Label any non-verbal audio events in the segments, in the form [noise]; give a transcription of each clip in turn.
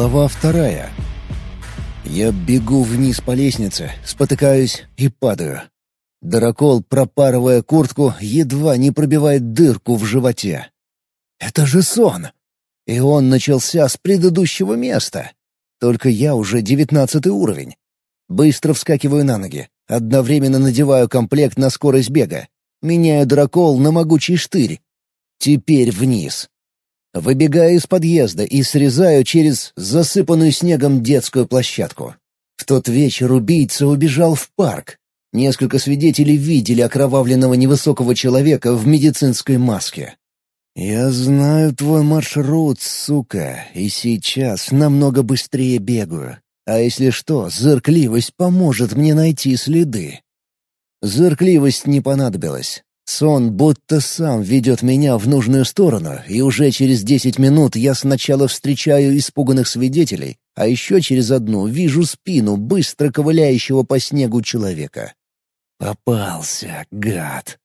Глава вторая. Я бегу вниз по лестнице, спотыкаюсь и падаю. Дракол, пропарывая куртку, едва не пробивает дырку в животе. Это же сон! И он начался с предыдущего места. Только я уже девятнадцатый уровень. Быстро вскакиваю на ноги, одновременно надеваю комплект на скорость бега, меняю дракол на могучий штырь. Теперь вниз. Выбегаю из подъезда и срезаю через засыпанную снегом детскую площадку. В тот вечер убийца убежал в парк. Несколько свидетелей видели окровавленного невысокого человека в медицинской маске. «Я знаю твой маршрут, сука, и сейчас намного быстрее бегаю. А если что, зыркливость поможет мне найти следы». Зыркливость не понадобилась. Сон будто сам ведет меня в нужную сторону, и уже через десять минут я сначала встречаю испуганных свидетелей, а еще через одну вижу спину быстро ковыляющего по снегу человека. Попался, гад.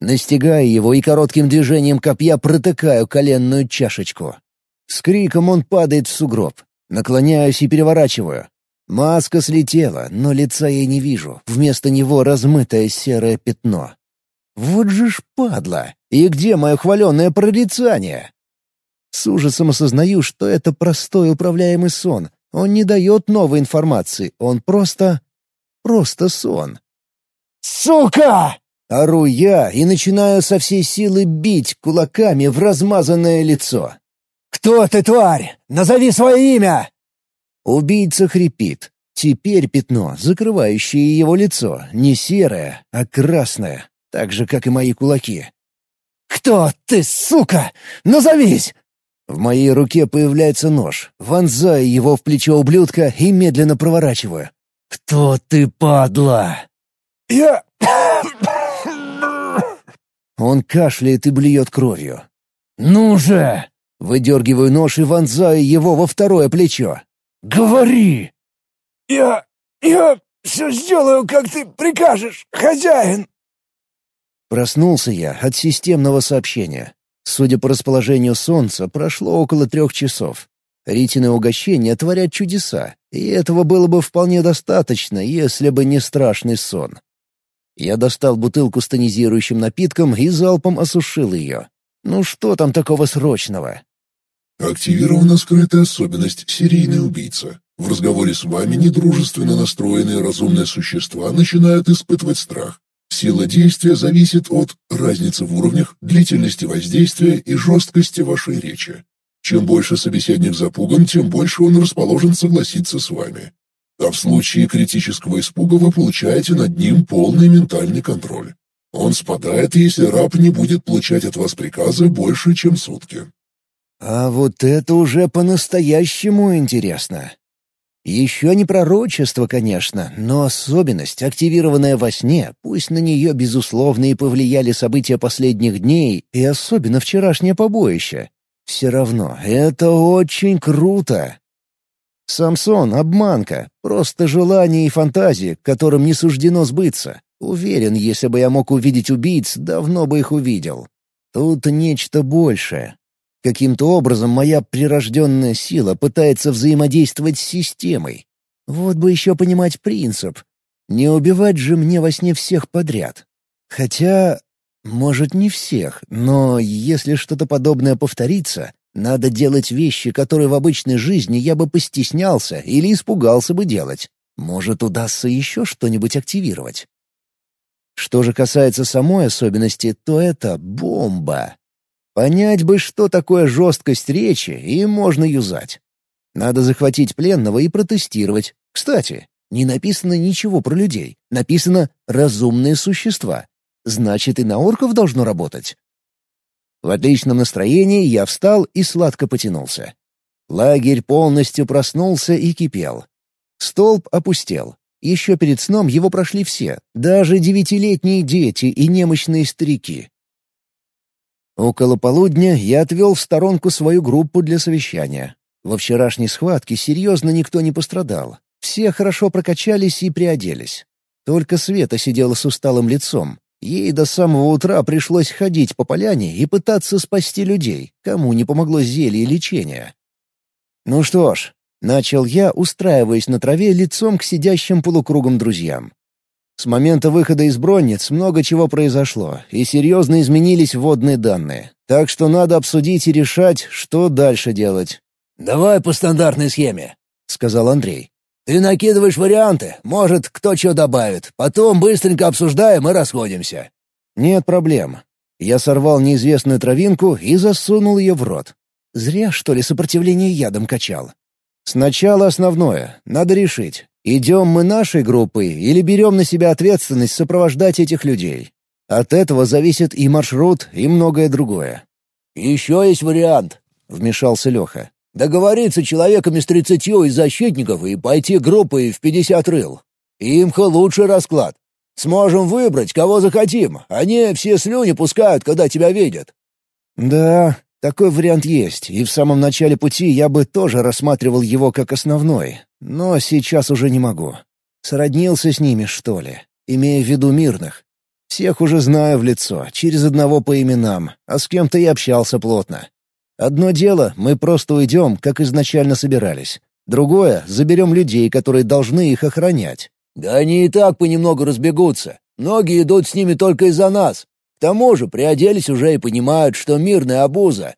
Настигаю его и коротким движением копья протыкаю коленную чашечку. С криком он падает в сугроб. Наклоняюсь и переворачиваю. Маска слетела, но лица я не вижу. Вместо него размытое серое пятно. Вот же ж падла! И где мое хваленное прорицание? С ужасом осознаю, что это простой управляемый сон. Он не дает новой информации, он просто... просто сон. «Сука!» — ору я и начинаю со всей силы бить кулаками в размазанное лицо. «Кто ты, тварь? Назови свое имя!» Убийца хрипит. Теперь пятно, закрывающее его лицо, не серое, а красное так же, как и мои кулаки. «Кто ты, сука? Назовись!» В моей руке появляется нож, вонзаю его в плечо ублюдка и медленно проворачиваю. «Кто ты, падла?» «Я...» [coughs] Он кашляет и блюет кровью. «Ну же!» Выдергиваю нож и вонзаю его во второе плечо. «Говори!» «Я... я все сделаю, как ты прикажешь, хозяин!» Проснулся я от системного сообщения. Судя по расположению солнца, прошло около трех часов. Ритины угощения творят чудеса, и этого было бы вполне достаточно, если бы не страшный сон. Я достал бутылку с тонизирующим напитком и залпом осушил ее. Ну что там такого срочного? Активирована скрытая особенность «серийный убийца». В разговоре с вами недружественно настроенные разумные существа начинают испытывать страх. Сила действия зависит от разницы в уровнях, длительности воздействия и жесткости вашей речи. Чем больше собеседник запуган, тем больше он расположен согласиться с вами. А в случае критического испуга вы получаете над ним полный ментальный контроль. Он спадает, если раб не будет получать от вас приказы больше, чем сутки. А вот это уже по-настоящему интересно. Еще не пророчество, конечно, но особенность, активированная во сне, пусть на нее, безусловно, и повлияли события последних дней, и особенно вчерашнее побоище. Все равно, это очень круто. Самсон — обманка, просто желание и фантазии, которым не суждено сбыться. Уверен, если бы я мог увидеть убийц, давно бы их увидел. Тут нечто большее, Каким-то образом моя прирожденная сила пытается взаимодействовать с системой. Вот бы еще понимать принцип. Не убивать же мне во сне всех подряд. Хотя, может, не всех, но если что-то подобное повторится, надо делать вещи, которые в обычной жизни я бы постеснялся или испугался бы делать. Может, удастся еще что-нибудь активировать. Что же касается самой особенности, то это бомба. Понять бы, что такое жесткость речи, и можно юзать. Надо захватить пленного и протестировать. Кстати, не написано ничего про людей. Написано «разумные существа». Значит, и на орков должно работать. В отличном настроении я встал и сладко потянулся. Лагерь полностью проснулся и кипел. Столб опустел. Еще перед сном его прошли все, даже девятилетние дети и немощные старики. Около полудня я отвел в сторонку свою группу для совещания. Во вчерашней схватке серьезно никто не пострадал. Все хорошо прокачались и приоделись. Только Света сидела с усталым лицом. Ей до самого утра пришлось ходить по поляне и пытаться спасти людей, кому не помогло зелье лечения. Ну что ж, Начал я, устраиваясь на траве лицом к сидящим полукругом друзьям. С момента выхода из бронниц много чего произошло, и серьезно изменились водные данные. Так что надо обсудить и решать, что дальше делать. «Давай по стандартной схеме», — сказал Андрей. «Ты накидываешь варианты, может, кто что добавит. Потом быстренько обсуждаем и расходимся». «Нет проблем». Я сорвал неизвестную травинку и засунул ее в рот. Зря, что ли, сопротивление ядом качал. Сначала основное. Надо решить, идем мы нашей группой или берем на себя ответственность сопровождать этих людей. От этого зависит и маршрут, и многое другое. «Еще есть вариант», — вмешался Леха. «Договориться человеками с тридцатью из защитников и пойти группой в пятьдесят рыл. Имха лучший расклад. Сможем выбрать, кого захотим. Они все слюни пускают, когда тебя видят». «Да, такой вариант есть, и в самом начале пути я бы тоже рассматривал его как основной, но сейчас уже не могу. Сроднился с ними, что ли, имея в виду мирных. Всех уже знаю в лицо, через одного по именам, а с кем-то и общался плотно. Одно дело, мы просто уйдем, как изначально собирались. Другое — заберем людей, которые должны их охранять. «Да они и так понемногу разбегутся. Многие идут с ними только из-за нас. К тому же приоделись уже и понимают, что мирная обуза.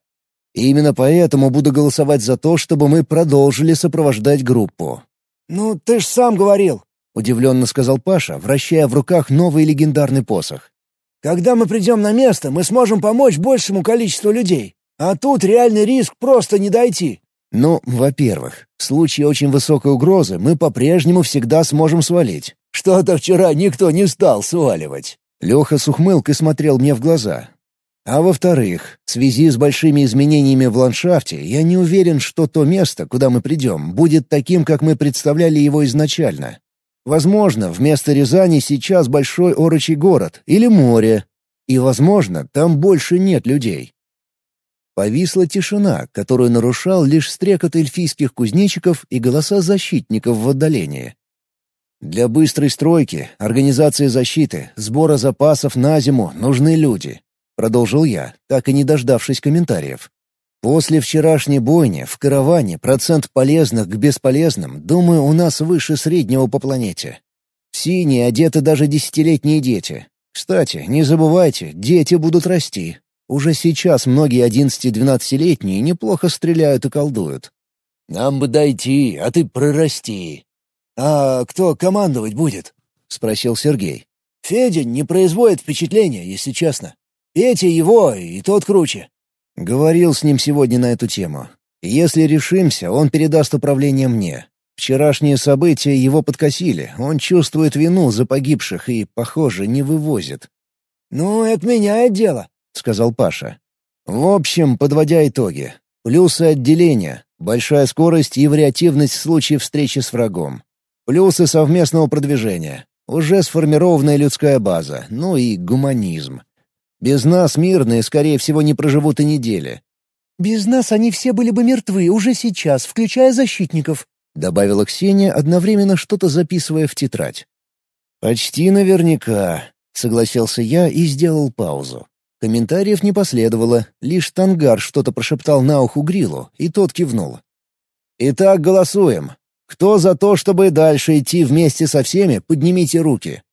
И именно поэтому буду голосовать за то, чтобы мы продолжили сопровождать группу». «Ну, ты ж сам говорил», — удивленно сказал Паша, вращая в руках новый легендарный посох. «Когда мы придем на место, мы сможем помочь большему количеству людей. А тут реальный риск просто не дойти». «Ну, во-первых, в случае очень высокой угрозы мы по-прежнему всегда сможем свалить». «Что-то вчера никто не стал сваливать», Леха с ухмылкой смотрел мне в глаза. А во-вторых, в связи с большими изменениями в ландшафте, я не уверен, что то место, куда мы придем, будет таким, как мы представляли его изначально. Возможно, вместо Рязани сейчас большой орочий город или море. И, возможно, там больше нет людей. Повисла тишина, которую нарушал лишь стрекот эльфийских кузнечиков и голоса защитников в отдалении. Для быстрой стройки, организации защиты, сбора запасов на зиму нужны люди. Продолжил я, так и не дождавшись комментариев. После вчерашней бойни в караване процент полезных к бесполезным, думаю, у нас выше среднего по планете. Синие одеты даже десятилетние дети. Кстати, не забывайте, дети будут расти. Уже сейчас многие одиннадцати-двенадцатилетние неплохо стреляют и колдуют. «Нам бы дойти, а ты прорасти», «А кто командовать будет?» — спросил Сергей. «Федя не производит впечатления, если честно. Петя его, и тот круче». Говорил с ним сегодня на эту тему. Если решимся, он передаст управление мне. Вчерашние события его подкосили, он чувствует вину за погибших и, похоже, не вывозит. «Ну, это меняет дело», — сказал Паша. В общем, подводя итоги. Плюсы отделения, большая скорость и вариативность в случае встречи с врагом. Плюсы совместного продвижения. Уже сформированная людская база, ну и гуманизм. Без нас мирные, скорее всего, не проживут и недели. «Без нас они все были бы мертвы уже сейчас, включая защитников», — добавила Ксения, одновременно что-то записывая в тетрадь. «Почти наверняка», — согласился я и сделал паузу. Комментариев не последовало, лишь Тангар что-то прошептал на уху Грилу, и тот кивнул. «Итак, голосуем. Кто за то, чтобы дальше идти вместе со всеми, поднимите руки».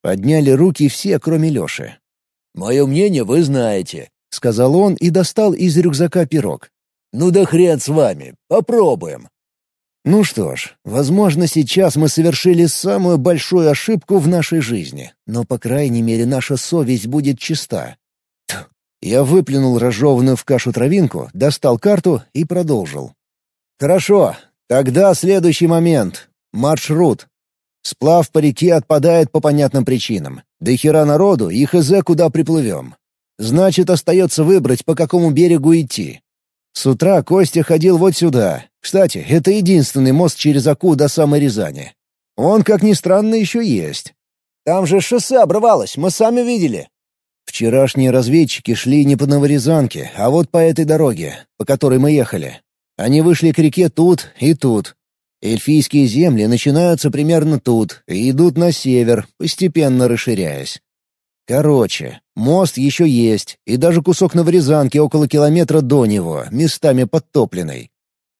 Подняли руки все, кроме Лёши. «Мое мнение вы знаете», — сказал он и достал из рюкзака пирог. «Ну да хрен с вами, попробуем». Ну что ж, возможно, сейчас мы совершили самую большую ошибку в нашей жизни, но, по крайней мере, наша совесть будет чиста. Я выплюнул разжеванную в кашу травинку, достал карту и продолжил. «Хорошо, Тогда следующий момент. Маршрут. Сплав по реке отпадает по понятным причинам. И хера народу, и хз куда приплывем. Значит, остается выбрать, по какому берегу идти. С утра Костя ходил вот сюда. Кстати, это единственный мост через Аку до самой Рязани. Он, как ни странно, еще есть. Там же шоссе обрывалось, мы сами видели. Вчерашние разведчики шли не по Новорязанке, а вот по этой дороге, по которой мы ехали. Они вышли к реке тут и тут. Эльфийские земли начинаются примерно тут и идут на север, постепенно расширяясь. Короче, мост еще есть, и даже кусок Новорязанки около километра до него, местами подтопленный.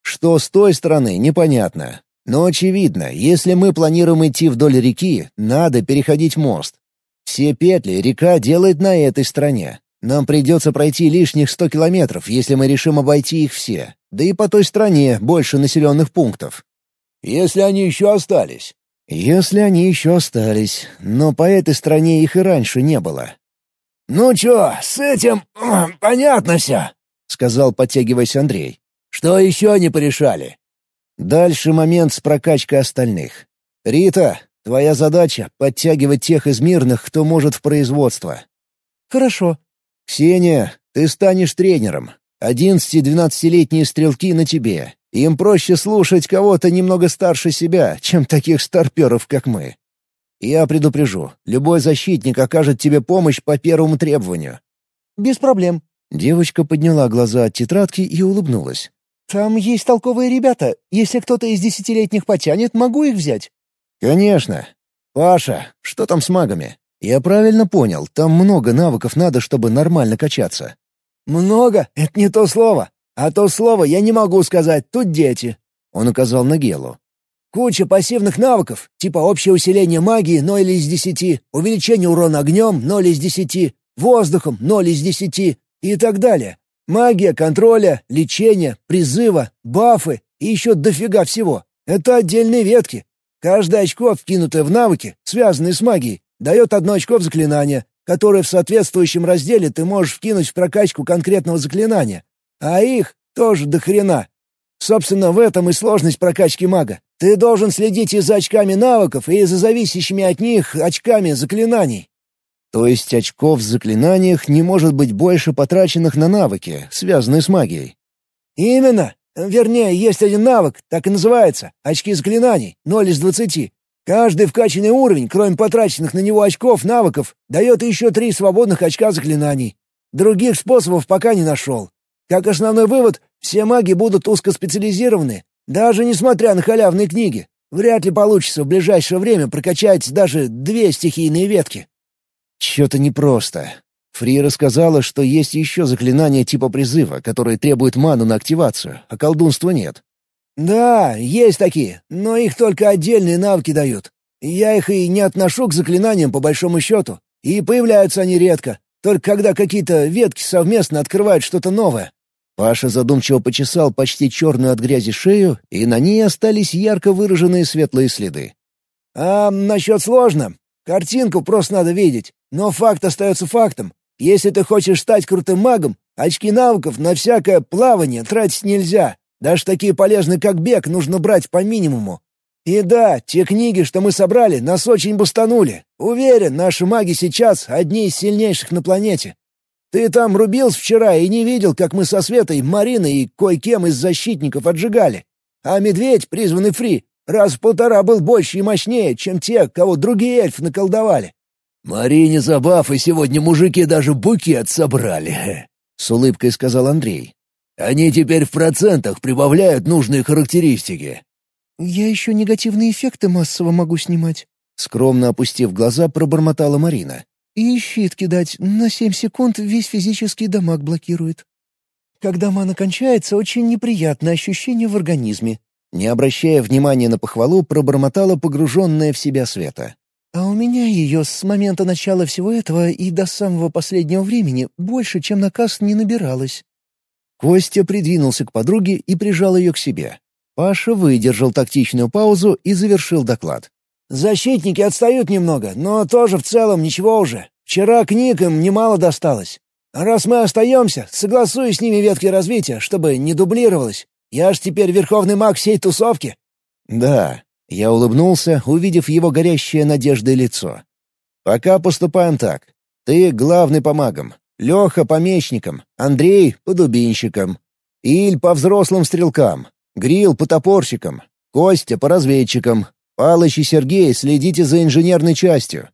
Что с той стороны, непонятно. Но очевидно, если мы планируем идти вдоль реки, надо переходить мост. Все петли река делает на этой стороне. Нам придется пройти лишних сто километров, если мы решим обойти их все. Да и по той стороне больше населенных пунктов. Если они еще остались. Если они еще остались. Но по этой стороне их и раньше не было. «Ну чё, с этим понятно все», — сказал, подтягиваясь Андрей. «Что еще не порешали?» Дальше момент с прокачкой остальных. «Рита, твоя задача — подтягивать тех из мирных, кто может в производство». «Хорошо». «Ксения, ты станешь тренером. Одиннадцати-двенадцатилетние стрелки на тебе. Им проще слушать кого-то немного старше себя, чем таких старперов, как мы. Я предупрежу, любой защитник окажет тебе помощь по первому требованию». «Без проблем». Девочка подняла глаза от тетрадки и улыбнулась. «Там есть толковые ребята. Если кто-то из десятилетних потянет, могу их взять». «Конечно. Паша, что там с магами? Я правильно понял, там много навыков надо, чтобы нормально качаться». «Много? Это не то слово. А то слово я не могу сказать, тут дети». Он указал на Гелу. Куча пассивных навыков, типа общее усиление магии 0 из 10, увеличение урона огнем 0 из 10, воздухом 0 из 10 и так далее. Магия контроля, лечения, призыва, бафы и еще дофига всего. Это отдельные ветки. Каждое очко, вкинутое в навыки, связанные с магией, дает одно очко в заклинание, которое в соответствующем разделе ты можешь вкинуть в прокачку конкретного заклинания. А их тоже до хрена. Собственно, в этом и сложность прокачки мага. Ты должен следить и за очками навыков, и за зависящими от них очками заклинаний. То есть очков в заклинаниях не может быть больше потраченных на навыки, связанные с магией? Именно. Вернее, есть один навык, так и называется — очки заклинаний, ноль из двадцати. Каждый вкачанный уровень, кроме потраченных на него очков навыков, дает еще три свободных очка заклинаний. Других способов пока не нашел. Как основной вывод, все маги будут узкоспециализированы, даже несмотря на халявные книги. Вряд ли получится в ближайшее время прокачать даже две стихийные ветки. Чё-то непросто. Фри рассказала, что есть еще заклинания типа призыва, которые требуют ману на активацию, а колдунства нет. Да, есть такие, но их только отдельные навыки дают. Я их и не отношу к заклинаниям по большому счету, и появляются они редко, только когда какие-то ветки совместно открывают что-то новое. Паша задумчиво почесал почти черную от грязи шею, и на ней остались ярко выраженные светлые следы. «А насчет сложно. Картинку просто надо видеть. Но факт остается фактом. Если ты хочешь стать крутым магом, очки навыков на всякое плавание тратить нельзя. Даже такие полезные, как бег, нужно брать по минимуму. И да, те книги, что мы собрали, нас очень бустанули. Уверен, наши маги сейчас одни из сильнейших на планете. Ты там рубился вчера и не видел, как мы со Светой, Мариной и кое-кем из защитников отжигали. А медведь, призванный Фри, раз в полтора был больше и мощнее, чем те, кого другие эльфы наколдовали. «Марине забав, и сегодня мужики даже букет собрали», — с улыбкой сказал Андрей. «Они теперь в процентах прибавляют нужные характеристики». «Я еще негативные эффекты массово могу снимать», — скромно опустив глаза, пробормотала Марина. И щит кидать на семь секунд весь физический дамаг блокирует. Когда мана кончается, очень неприятное ощущение в организме. Не обращая внимания на похвалу, пробормотала погруженная в себя Света. А у меня ее с момента начала всего этого и до самого последнего времени больше, чем наказ, не набиралось. Костя придвинулся к подруге и прижал ее к себе. Паша выдержал тактичную паузу и завершил доклад. Защитники отстают немного, но тоже в целом ничего уже. Вчера книг им немало досталось. Раз мы остаемся, согласую с ними ветки развития, чтобы не дублировалось. Я ж теперь верховный маг всей тусовки». «Да». Я улыбнулся, увидев его горящее надеждой лицо. «Пока поступаем так. Ты главный по магам, Леха — помещником, Андрей — по дубинщикам, Иль — по взрослым стрелкам, Грил — по топорщикам, Костя — по разведчикам, Палыч и Сергей следите за инженерной частью.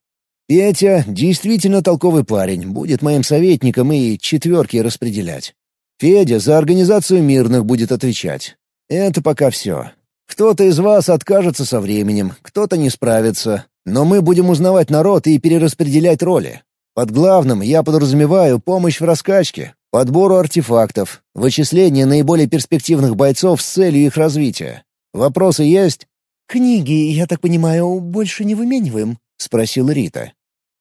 Петя действительно толковый парень, будет моим советником и четверки распределять. Федя за организацию мирных будет отвечать. Это пока все. Кто-то из вас откажется со временем, кто-то не справится. Но мы будем узнавать народ и перераспределять роли. Под главным я подразумеваю помощь в раскачке, подбору артефактов, вычислению наиболее перспективных бойцов с целью их развития. Вопросы есть?» «Книги, я так понимаю, больше не вымениваем?» — спросила Рита.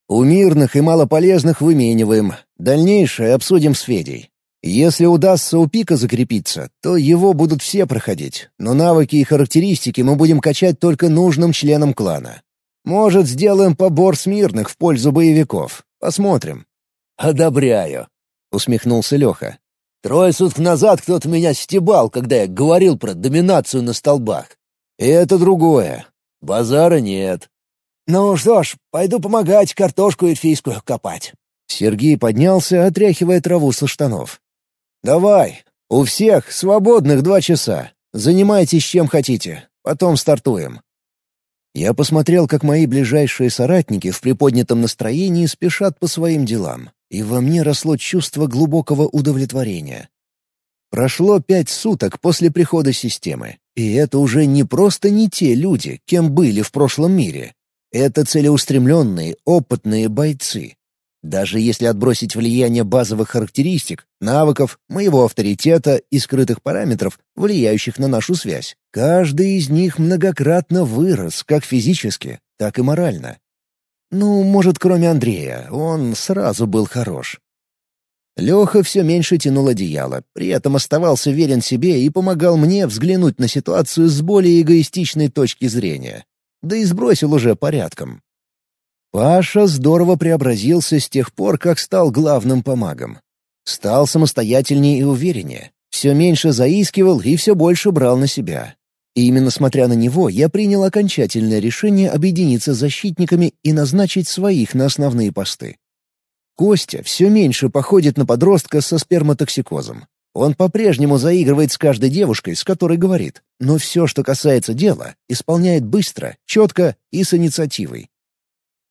«У мирных и малополезных вымениваем. Дальнейшее обсудим с Федей. Если удастся у пика закрепиться, то его будут все проходить, но навыки и характеристики мы будем качать только нужным членам клана. Может, сделаем побор смирных в пользу боевиков. Посмотрим». «Одобряю», — усмехнулся Леха. «Трое суток назад кто-то меня стебал, когда я говорил про доминацию на столбах. И это другое. Базара нет». «Ну что ж, пойду помогать картошку эльфийскую копать». Сергей поднялся, отряхивая траву со штанов. «Давай. У всех свободных два часа. Занимайтесь чем хотите. Потом стартуем». Я посмотрел, как мои ближайшие соратники в приподнятом настроении спешат по своим делам, и во мне росло чувство глубокого удовлетворения. Прошло пять суток после прихода системы, и это уже не просто не те люди, кем были в прошлом мире. Это целеустремленные, опытные бойцы, даже если отбросить влияние базовых характеристик, навыков, моего авторитета и скрытых параметров, влияющих на нашу связь, каждый из них многократно вырос как физически, так и морально. Ну, может, кроме Андрея, он сразу был хорош. Леха все меньше тянул одеяло, при этом оставался верен себе и помогал мне взглянуть на ситуацию с более эгоистичной точки зрения. Да и сбросил уже порядком. Паша здорово преобразился с тех пор, как стал главным помагом. Стал самостоятельнее и увереннее, все меньше заискивал и все больше брал на себя. И именно смотря на него, я принял окончательное решение объединиться с защитниками и назначить своих на основные посты. Костя все меньше походит на подростка со сперматоксикозом. Он по-прежнему заигрывает с каждой девушкой, с которой говорит, но все, что касается дела, исполняет быстро, четко и с инициативой.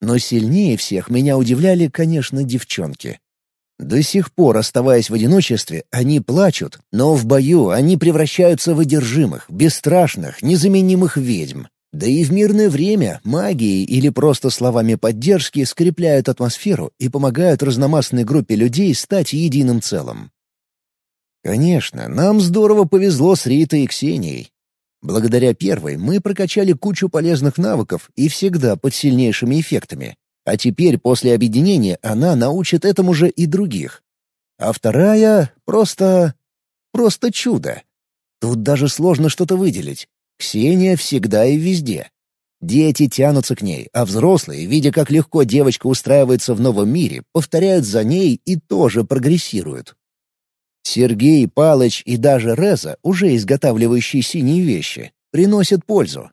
Но сильнее всех меня удивляли, конечно, девчонки. До сих пор, оставаясь в одиночестве, они плачут, но в бою они превращаются в одержимых, бесстрашных, незаменимых ведьм. Да и в мирное время магией или просто словами поддержки скрепляют атмосферу и помогают разномастной группе людей стать единым целым. Конечно, нам здорово повезло с Ритой и Ксенией. Благодаря первой мы прокачали кучу полезных навыков и всегда под сильнейшими эффектами. А теперь после объединения она научит этому же и других. А вторая — просто... просто чудо. Тут даже сложно что-то выделить. Ксения всегда и везде. Дети тянутся к ней, а взрослые, видя, как легко девочка устраивается в новом мире, повторяют за ней и тоже прогрессируют. Сергей, Палыч и даже Реза, уже изготавливающие синие вещи, приносят пользу.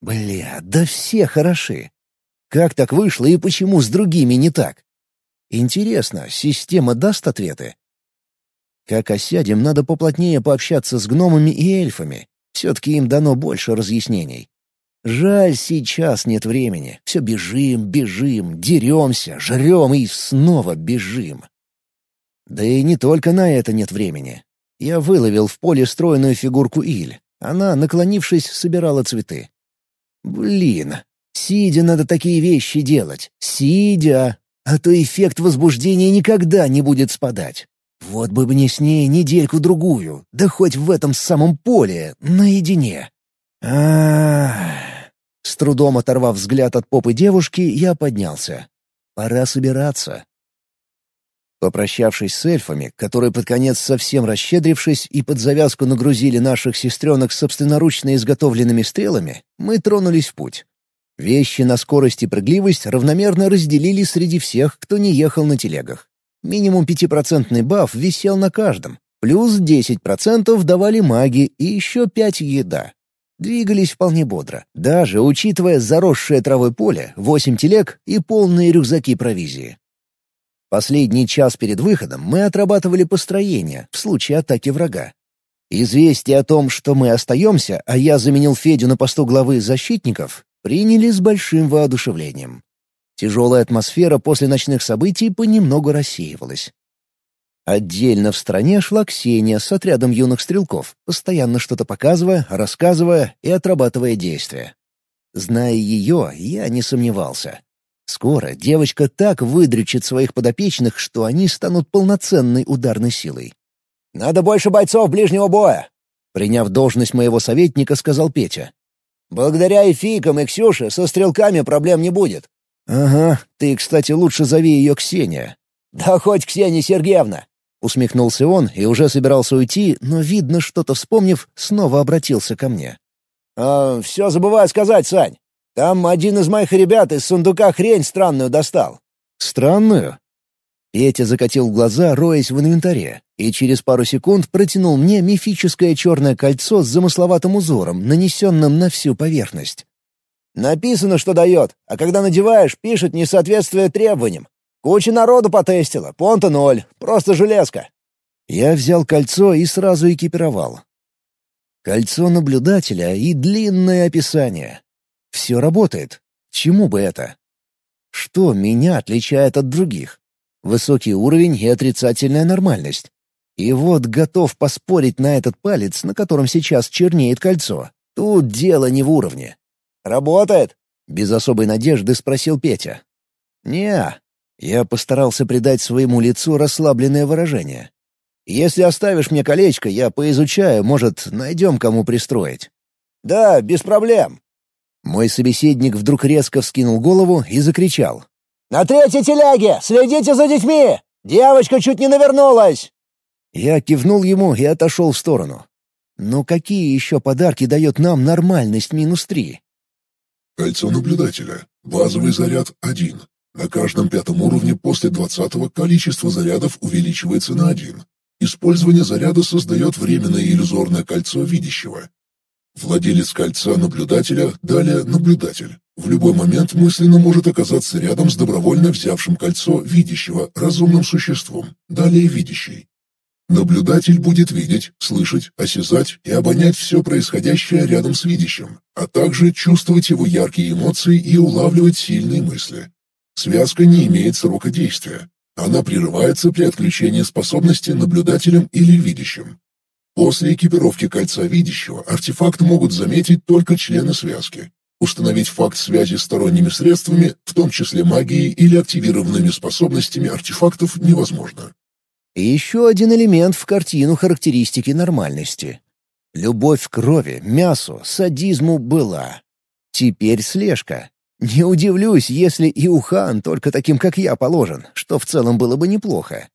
Бля, да все хороши. Как так вышло и почему с другими не так? Интересно, система даст ответы? Как осядем, надо поплотнее пообщаться с гномами и эльфами. Все-таки им дано больше разъяснений. Жаль, сейчас нет времени. Все бежим, бежим, деремся, жрем и снова бежим. Да и не только на это нет времени. Я выловил в поле стройную фигурку Иль. Она, наклонившись, собирала цветы. Блин, сидя надо такие вещи делать. Сидя. А то эффект возбуждения никогда не будет спадать. Вот бы мне с ней недельку-другую, да хоть в этом самом поле, наедине. а С трудом оторвав взгляд от попы девушки, я поднялся. Пора собираться. Попрощавшись с эльфами, которые под конец совсем расщедрившись и под завязку нагрузили наших сестренок собственноручно изготовленными стрелами, мы тронулись в путь. Вещи на скорость и прыгливость равномерно разделили среди всех, кто не ехал на телегах. Минимум пятипроцентный баф висел на каждом, плюс 10% давали маги и еще пять еда. Двигались вполне бодро, даже учитывая заросшее травой поле, восемь телег и полные рюкзаки провизии. Последний час перед выходом мы отрабатывали построение в случае атаки врага. Известие о том, что мы остаемся, а я заменил Федю на посту главы защитников, приняли с большим воодушевлением. Тяжелая атмосфера после ночных событий понемногу рассеивалась. Отдельно в стране шла Ксения с отрядом юных стрелков, постоянно что-то показывая, рассказывая и отрабатывая действия. Зная ее, я не сомневался. Скоро девочка так выдрючит своих подопечных, что они станут полноценной ударной силой. «Надо больше бойцов ближнего боя!» Приняв должность моего советника, сказал Петя. «Благодаря и Фикам, и Ксюше со стрелками проблем не будет». «Ага, ты, кстати, лучше зови ее Ксения». «Да хоть Ксения Сергеевна!» Усмехнулся он и уже собирался уйти, но, видно, что-то вспомнив, снова обратился ко мне. «А, все забываю сказать, Сань. Там один из моих ребят из сундука хрень странную достал». «Странную?» Петя закатил глаза, роясь в инвентаре, и через пару секунд протянул мне мифическое черное кольцо с замысловатым узором, нанесенным на всю поверхность. «Написано, что дает, а когда надеваешь, пишет несоответствие требованиям. Куча народу потестила, понта ноль, просто железка. Я взял кольцо и сразу экипировал. Кольцо наблюдателя и длинное описание. Все работает. Чему бы это? Что меня отличает от других? Высокий уровень и отрицательная нормальность. И вот готов поспорить на этот палец, на котором сейчас чернеет кольцо. Тут дело не в уровне. «Работает?» — без особой надежды спросил Петя. «Не, я постарался придать своему лицу расслабленное выражение. «Если оставишь мне колечко, я поизучаю, может, найдем кому пристроить». «Да, без проблем». Мой собеседник вдруг резко вскинул голову и закричал. «На третьей телеге! Следите за детьми! Девочка чуть не навернулась!» Я кивнул ему и отошел в сторону. «Ну какие еще подарки дает нам нормальность минус три?» Кольцо наблюдателя. Базовый заряд — один. На каждом пятом уровне после двадцатого количество зарядов увеличивается на один. Использование заряда создает временное иллюзорное кольцо видящего. Владелец кольца наблюдателя, далее наблюдатель. В любой момент мысленно может оказаться рядом с добровольно взявшим кольцо видящего, разумным существом, далее видящий. Наблюдатель будет видеть, слышать, осязать и обонять все происходящее рядом с видящим, а также чувствовать его яркие эмоции и улавливать сильные мысли. Связка не имеет срока действия. Она прерывается при отключении способности наблюдателем или видящим. После экипировки кольца видящего артефакт могут заметить только члены связки. Установить факт связи сторонними средствами, в том числе магией или активированными способностями артефактов, невозможно. Еще один элемент в картину характеристики нормальности. Любовь к крови, мясу, садизму была. Теперь слежка. Не удивлюсь, если и Ухан только таким, как я, положен, что в целом было бы неплохо.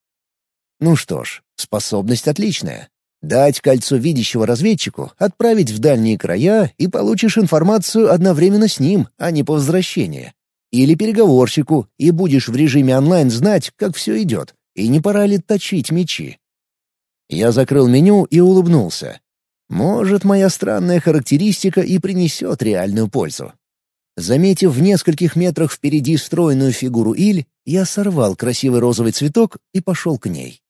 Ну что ж, способность отличная. Дать кольцо видящего разведчику, отправить в дальние края, и получишь информацию одновременно с ним, а не по возвращении. Или переговорщику, и будешь в режиме онлайн знать, как все идет, и не пора ли точить мечи. Я закрыл меню и улыбнулся. Может, моя странная характеристика и принесет реальную пользу. Заметив в нескольких метрах впереди стройную фигуру Иль, я сорвал красивый розовый цветок и пошел к ней.